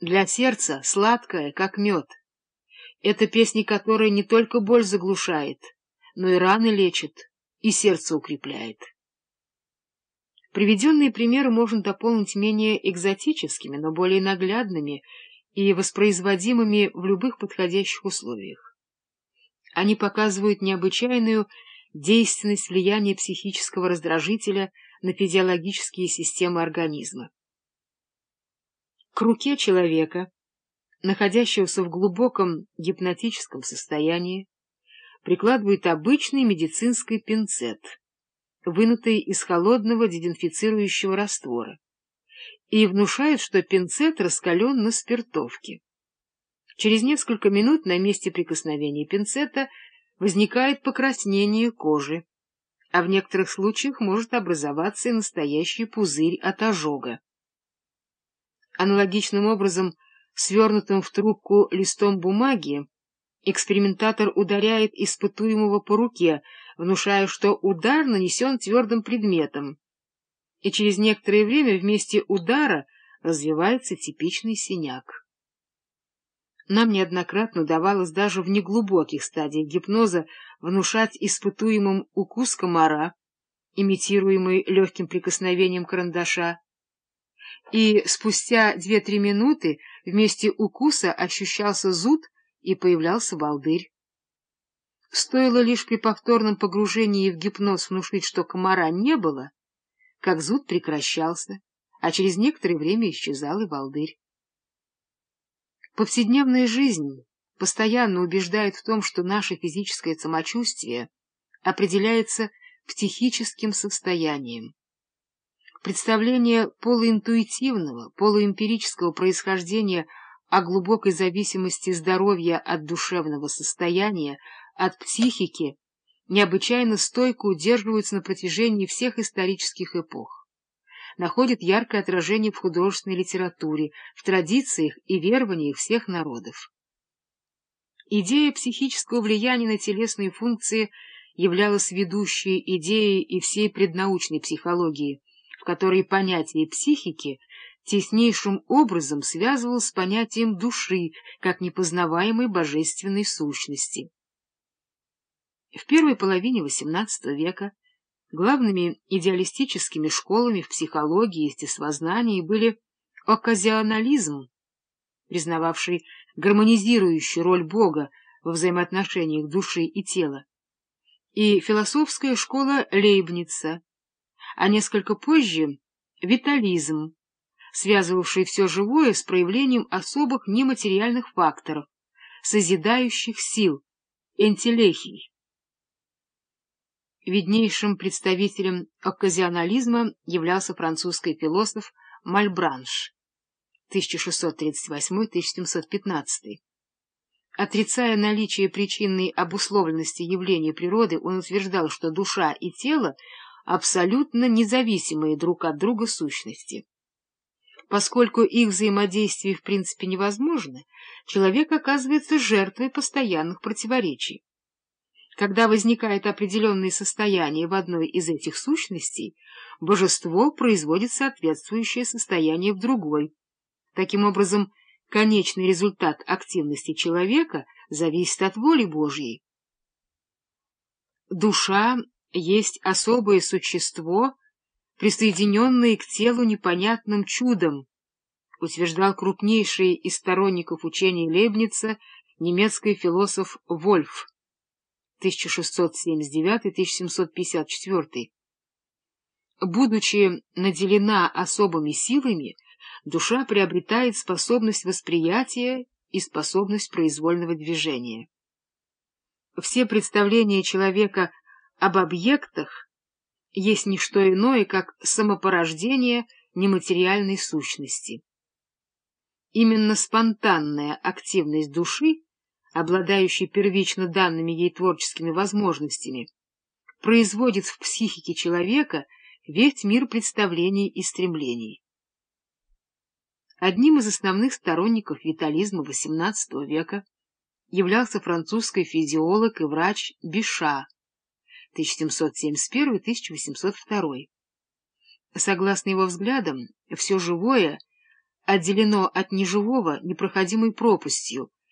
Для сердца сладкая, как мед. Это песня, которая не только боль заглушает, но и раны лечит, и сердце укрепляет. Приведенные примеры можно дополнить менее экзотическими, но более наглядными и воспроизводимыми в любых подходящих условиях. Они показывают необычайную действенность влияния психического раздражителя на физиологические системы организма. К руке человека, находящегося в глубоком гипнотическом состоянии, прикладывают обычный медицинский пинцет, вынутый из холодного дезинфицирующего раствора, и внушают, что пинцет раскален на спиртовке. Через несколько минут на месте прикосновения пинцета возникает покраснение кожи, а в некоторых случаях может образоваться и настоящий пузырь от ожога. Аналогичным образом, свернутым в трубку листом бумаги, экспериментатор ударяет испытуемого по руке, внушая, что удар нанесен твердым предметом, и через некоторое время вместе удара развивается типичный синяк. Нам неоднократно удавалось даже в неглубоких стадиях гипноза внушать испытуемым укус комара, имитируемый легким прикосновением карандаша, и спустя две-три минуты вместе укуса ощущался зуд и появлялся волдырь. Стоило лишь при повторном погружении в гипноз внушить, что комара не было, как зуд прекращался, а через некоторое время исчезал и волдырь. Повседневная жизнь постоянно убеждает в том, что наше физическое самочувствие определяется психическим состоянием. Представление полуинтуитивного, полуэмпирического происхождения о глубокой зависимости здоровья от душевного состояния, от психики, необычайно стойко удерживаются на протяжении всех исторических эпох, находят яркое отражение в художественной литературе, в традициях и верованиях всех народов. Идея психического влияния на телесные функции являлась ведущей идеей и всей преднаучной психологии, в которой понятие психики теснейшим образом связывалось с понятием души как непознаваемой божественной сущности. В первой половине XVIII века главными идеалистическими школами в психологии и естествознании были оказионализм, признававший гармонизирующую роль Бога во взаимоотношениях души и тела, и философская школа Лейбница, а несколько позже — витализм, связывавший все живое с проявлением особых нематериальных факторов, созидающих сил, энтелехий. Виднейшим представителем окказионализма являлся французский философ Мальбранш 1638-1715. Отрицая наличие причинной обусловленности явления природы, он утверждал, что душа и тело абсолютно независимые друг от друга сущности. Поскольку их взаимодействие в принципе невозможно, человек оказывается жертвой постоянных противоречий. Когда возникает определенное состояние в одной из этих сущностей, божество производит соответствующее состояние в другой. Таким образом, конечный результат активности человека зависит от воли Божьей. Душа есть особое существо, присоединенное к телу непонятным чудом, утверждал крупнейший из сторонников учения Лейбница немецкий философ Вольф 1679-1754. Будучи наделена особыми силами, душа приобретает способность восприятия и способность произвольного движения. Все представления человека об объектах есть не что иное, как самопорождение нематериальной сущности. Именно спонтанная активность души, обладающей первично данными ей творческими возможностями, производит в психике человека весь мир представлений и стремлений. Одним из основных сторонников витализма XVIII века являлся французский физиолог и врач Биша, 1771-1802. Согласно его взглядам, все живое отделено от неживого непроходимой пропастью,